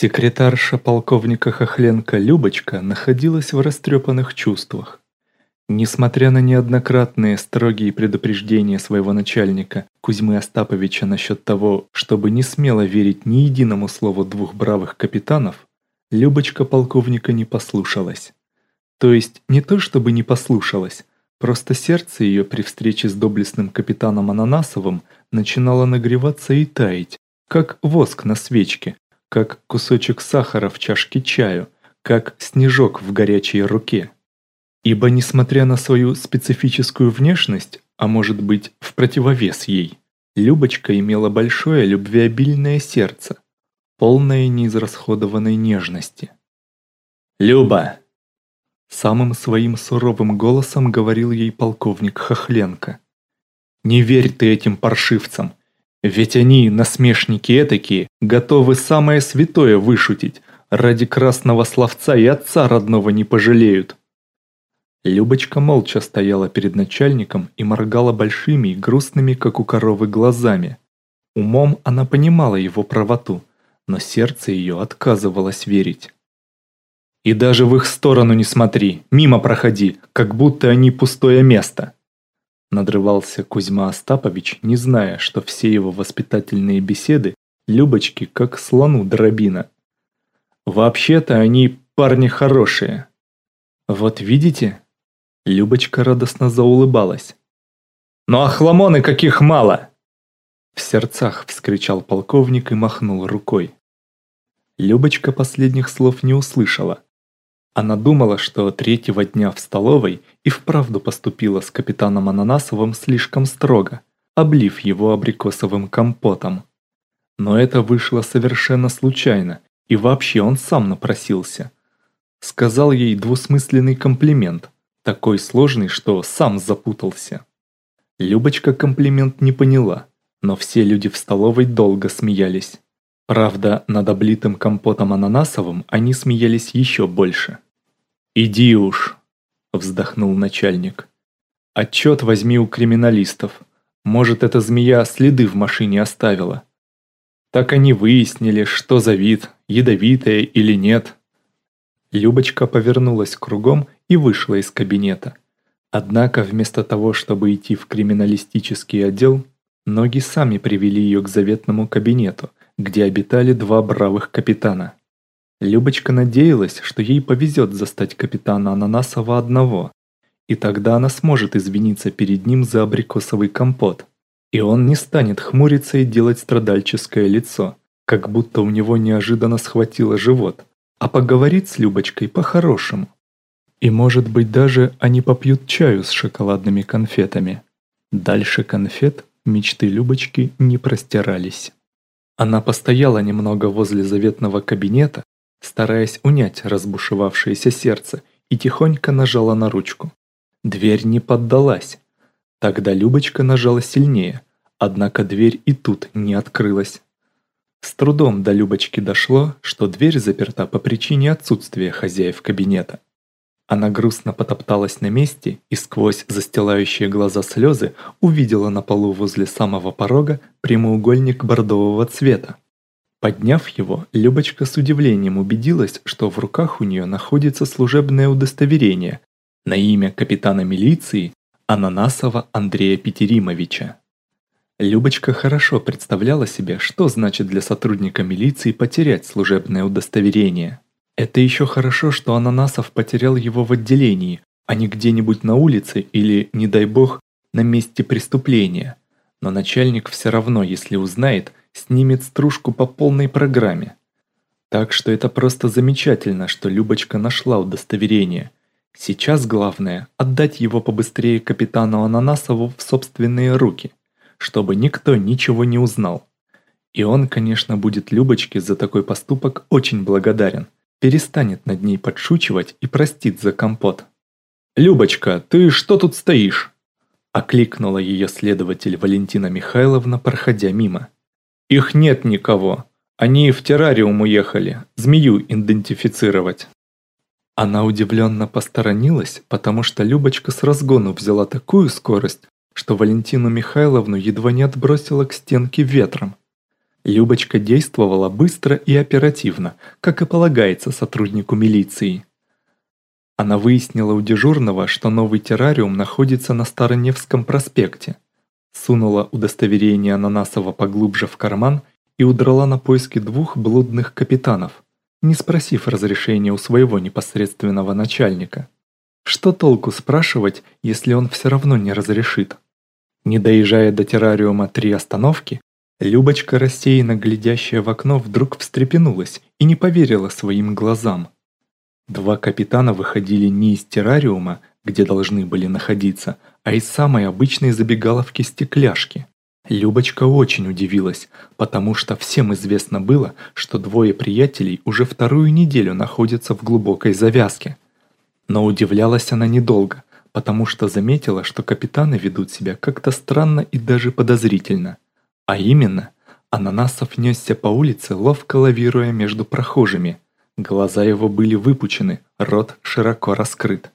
Секретарша полковника Хохленко Любочка находилась в растрепанных чувствах. Несмотря на неоднократные строгие предупреждения своего начальника Кузьмы Остаповича насчет того, чтобы не смело верить ни единому слову двух бравых капитанов, Любочка полковника не послушалась. То есть не то чтобы не послушалась, просто сердце ее при встрече с доблестным капитаном Ананасовым начинало нагреваться и таять, как воск на свечке, как кусочек сахара в чашке чаю, как снежок в горячей руке. Ибо несмотря на свою специфическую внешность, а может быть в противовес ей, Любочка имела большое любвеобильное сердце, полное неизрасходованной нежности. «Люба!» Самым своим суровым голосом говорил ей полковник Хохленко. «Не верь ты этим паршивцам, ведь они, насмешники этакие, готовы самое святое вышутить, ради красного словца и отца родного не пожалеют. Любочка молча стояла перед начальником и моргала большими и грустными, как у коровы, глазами. Умом она понимала его правоту, но сердце ее отказывалось верить. «И даже в их сторону не смотри, мимо проходи, как будто они пустое место», Надрывался Кузьма Остапович, не зная, что все его воспитательные беседы Любочки как слону дробина. Вообще-то они парни хорошие. Вот видите? Любочка радостно заулыбалась. «Ну а хламоны каких мало!» В сердцах вскричал полковник и махнул рукой. Любочка последних слов не услышала. Она думала, что третьего дня в столовой и вправду поступила с капитаном Ананасовым слишком строго, облив его абрикосовым компотом. Но это вышло совершенно случайно, и вообще он сам напросился. Сказал ей двусмысленный комплимент, такой сложный, что сам запутался. Любочка комплимент не поняла, но все люди в столовой долго смеялись. Правда, над облитым компотом ананасовым они смеялись еще больше. «Иди уж», – вздохнул начальник. «Отчет возьми у криминалистов. Может, эта змея следы в машине оставила. Так они выяснили, что за вид, ядовитая или нет». Любочка повернулась кругом и вышла из кабинета. Однако вместо того, чтобы идти в криминалистический отдел, ноги сами привели ее к заветному кабинету, где обитали два бравых капитана. Любочка надеялась, что ей повезет застать капитана Ананасова одного, и тогда она сможет извиниться перед ним за абрикосовый компот. И он не станет хмуриться и делать страдальческое лицо, как будто у него неожиданно схватило живот, а поговорит с Любочкой по-хорошему. И может быть даже они попьют чаю с шоколадными конфетами. Дальше конфет мечты Любочки не простирались. Она постояла немного возле заветного кабинета, стараясь унять разбушевавшееся сердце, и тихонько нажала на ручку. Дверь не поддалась. Тогда Любочка нажала сильнее, однако дверь и тут не открылась. С трудом до Любочки дошло, что дверь заперта по причине отсутствия хозяев кабинета. Она грустно потопталась на месте и сквозь застилающие глаза слезы увидела на полу возле самого порога прямоугольник бордового цвета. Подняв его, Любочка с удивлением убедилась, что в руках у нее находится служебное удостоверение на имя капитана милиции Ананасова Андрея Петеримовича. Любочка хорошо представляла себе, что значит для сотрудника милиции потерять служебное удостоверение. Это еще хорошо, что Ананасов потерял его в отделении, а не где-нибудь на улице или, не дай бог, на месте преступления. Но начальник все равно, если узнает, снимет стружку по полной программе. Так что это просто замечательно, что Любочка нашла удостоверение. Сейчас главное – отдать его побыстрее капитану Ананасову в собственные руки, чтобы никто ничего не узнал. И он, конечно, будет Любочке за такой поступок очень благодарен, перестанет над ней подшучивать и простит за компот. «Любочка, ты что тут стоишь?» – окликнула ее следователь Валентина Михайловна, проходя мимо. Их нет никого. Они в террариум уехали, змею идентифицировать. Она удивленно посторонилась, потому что Любочка с разгону взяла такую скорость, что Валентину Михайловну едва не отбросила к стенке ветром. Любочка действовала быстро и оперативно, как и полагается сотруднику милиции. Она выяснила у дежурного, что новый террариум находится на Староневском проспекте. Сунула удостоверение Ананасова поглубже в карман и удрала на поиски двух блудных капитанов, не спросив разрешения у своего непосредственного начальника. Что толку спрашивать, если он все равно не разрешит? Не доезжая до террариума три остановки, Любочка, рассеянно глядящая в окно, вдруг встрепенулась и не поверила своим глазам. Два капитана выходили не из террариума, где должны были находиться, а из самой обычной забегаловки стекляшки. Любочка очень удивилась, потому что всем известно было, что двое приятелей уже вторую неделю находятся в глубокой завязке. Но удивлялась она недолго, потому что заметила, что капитаны ведут себя как-то странно и даже подозрительно. А именно, Ананасов несся по улице, ловко лавируя между прохожими – Глаза его были выпучены, рот широко раскрыт.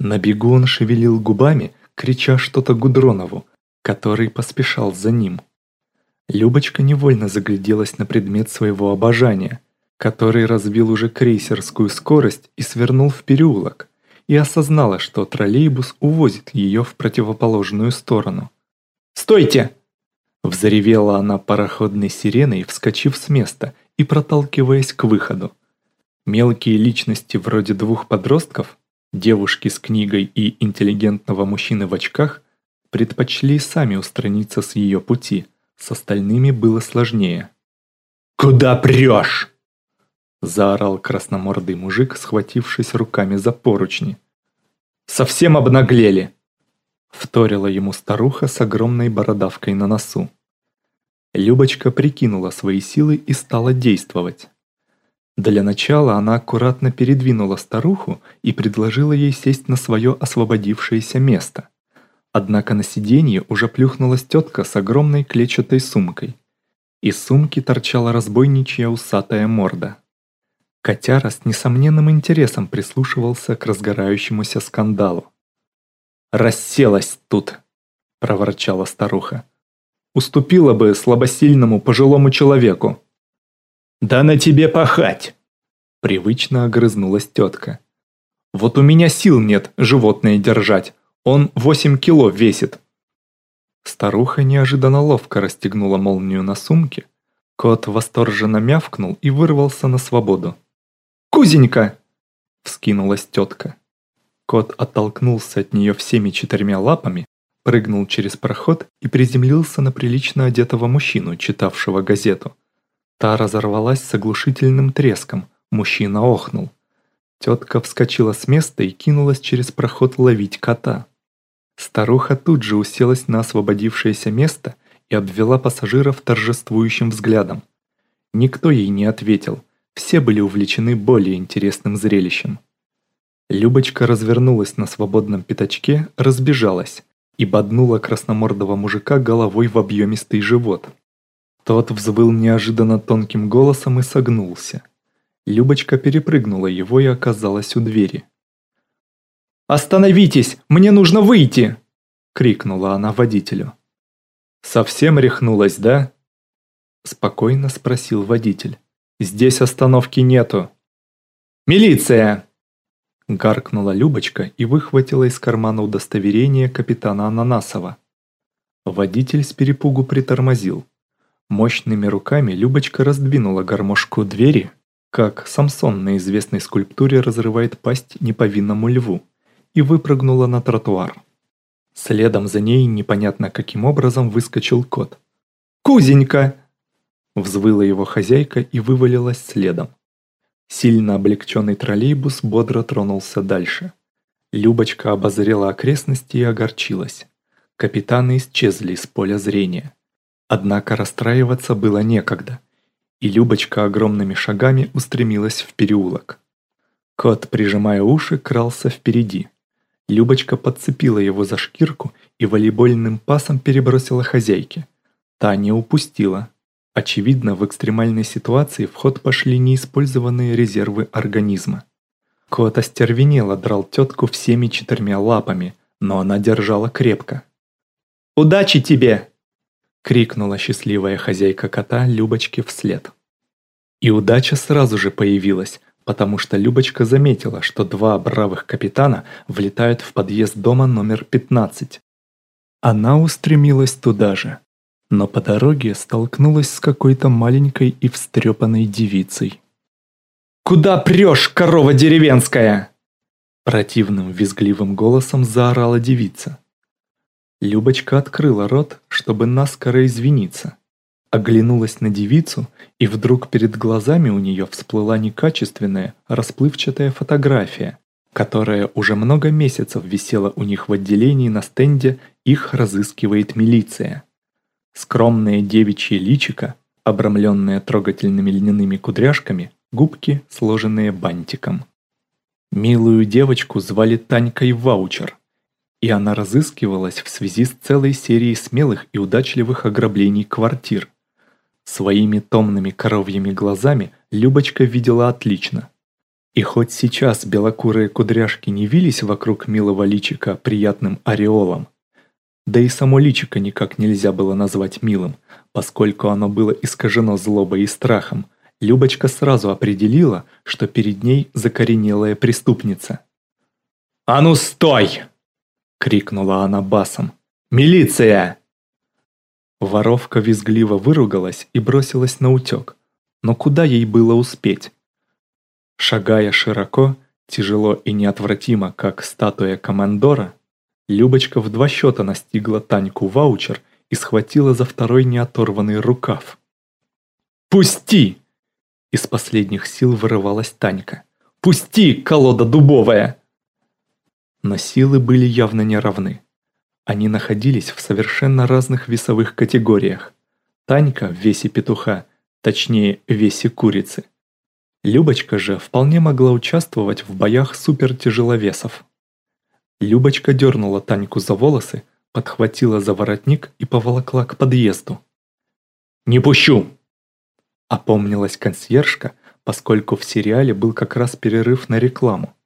На бегу он шевелил губами, крича что-то Гудронову, который поспешал за ним. Любочка невольно загляделась на предмет своего обожания, который развил уже крейсерскую скорость и свернул в переулок, и осознала, что троллейбус увозит ее в противоположную сторону. «Стойте!» Взревела она пароходной сиреной, вскочив с места и проталкиваясь к выходу. Мелкие личности вроде двух подростков, девушки с книгой и интеллигентного мужчины в очках, предпочли сами устраниться с ее пути, с остальными было сложнее. «Куда прешь?» заорал красномордый мужик, схватившись руками за поручни. «Совсем обнаглели!» вторила ему старуха с огромной бородавкой на носу. Любочка прикинула свои силы и стала действовать. Для начала она аккуратно передвинула старуху и предложила ей сесть на свое освободившееся место. Однако на сиденье уже плюхнулась тетка с огромной клетчатой сумкой. Из сумки торчала разбойничья усатая морда. Котяра с несомненным интересом прислушивался к разгорающемуся скандалу. «Расселась тут!» – проворчала старуха. «Уступила бы слабосильному пожилому человеку!» «Да на тебе пахать!» Привычно огрызнулась тетка. «Вот у меня сил нет животное держать. Он восемь кило весит». Старуха неожиданно ловко расстегнула молнию на сумке. Кот восторженно мявкнул и вырвался на свободу. «Кузенька!» – вскинулась тетка. Кот оттолкнулся от нее всеми четырьмя лапами, прыгнул через проход и приземлился на прилично одетого мужчину, читавшего газету – Та разорвалась с оглушительным треском, мужчина охнул. Тетка вскочила с места и кинулась через проход ловить кота. Старуха тут же уселась на освободившееся место и обвела пассажиров торжествующим взглядом. Никто ей не ответил, все были увлечены более интересным зрелищем. Любочка развернулась на свободном пятачке, разбежалась и боднула красномордого мужика головой в объемистый живот. Тот взвыл неожиданно тонким голосом и согнулся. Любочка перепрыгнула его и оказалась у двери. «Остановитесь! Мне нужно выйти!» — крикнула она водителю. «Совсем рехнулась, да?» Спокойно спросил водитель. «Здесь остановки нету». «Милиция!» Гаркнула Любочка и выхватила из кармана удостоверение капитана Ананасова. Водитель с перепугу притормозил. Мощными руками Любочка раздвинула гармошку двери, как Самсон на известной скульптуре разрывает пасть неповинному льву, и выпрыгнула на тротуар. Следом за ней непонятно каким образом выскочил кот. «Кузенька!» Взвыла его хозяйка и вывалилась следом. Сильно облегченный троллейбус бодро тронулся дальше. Любочка обозрела окрестности и огорчилась. Капитаны исчезли из поля зрения. Однако расстраиваться было некогда, и Любочка огромными шагами устремилась в переулок. Кот, прижимая уши, крался впереди. Любочка подцепила его за шкирку и волейбольным пасом перебросила хозяйке. Та не упустила. Очевидно, в экстремальной ситуации в ход пошли неиспользованные резервы организма. Кот остервенело драл тетку всеми четырьмя лапами, но она держала крепко. «Удачи тебе!» Крикнула счастливая хозяйка кота Любочке вслед. И удача сразу же появилась, потому что Любочка заметила, что два бравых капитана влетают в подъезд дома номер 15. Она устремилась туда же, но по дороге столкнулась с какой-то маленькой и встрепанной девицей. «Куда прешь, корова деревенская?» Противным визгливым голосом заорала девица. Любочка открыла рот, чтобы наскоро извиниться. Оглянулась на девицу, и вдруг перед глазами у нее всплыла некачественная, расплывчатая фотография, которая уже много месяцев висела у них в отделении на стенде «Их разыскивает милиция». Скромное девичье личико, обрамленное трогательными льняными кудряшками, губки, сложенные бантиком. Милую девочку звали Танькой Ваучер, и она разыскивалась в связи с целой серией смелых и удачливых ограблений квартир. Своими томными коровьими глазами Любочка видела отлично. И хоть сейчас белокурые кудряшки не вились вокруг милого личика приятным ореолом, да и само личико никак нельзя было назвать милым, поскольку оно было искажено злобой и страхом, Любочка сразу определила, что перед ней закоренелая преступница. «А ну стой!» Крикнула она басом. «Милиция!» Воровка визгливо выругалась и бросилась на утек. Но куда ей было успеть? Шагая широко, тяжело и неотвратимо, как статуя командора, Любочка в два счета настигла Таньку ваучер и схватила за второй неоторванный рукав. «Пусти!» Из последних сил вырывалась Танька. «Пусти, колода дубовая!» Но силы были явно неравны. Они находились в совершенно разных весовых категориях. Танька в весе петуха, точнее в весе курицы. Любочка же вполне могла участвовать в боях супертяжеловесов. Любочка дернула Таньку за волосы, подхватила за воротник и поволокла к подъезду. «Не пущу!» Опомнилась консьержка, поскольку в сериале был как раз перерыв на рекламу.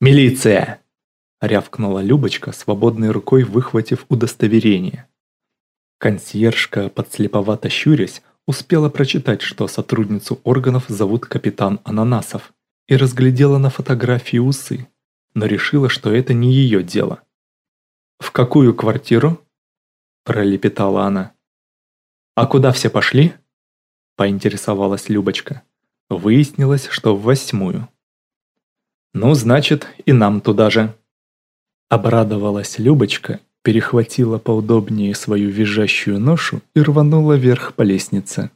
«Милиция!» Рявкнула Любочка, свободной рукой выхватив удостоверение. Консьержка, подслеповато щурясь, успела прочитать, что сотрудницу органов зовут капитан Ананасов, и разглядела на фотографии усы, но решила, что это не ее дело. «В какую квартиру?» – пролепетала она. «А куда все пошли?» – поинтересовалась Любочка. Выяснилось, что в восьмую. «Ну, значит, и нам туда же», Обрадовалась Любочка, перехватила поудобнее свою визжащую ношу и рванула вверх по лестнице.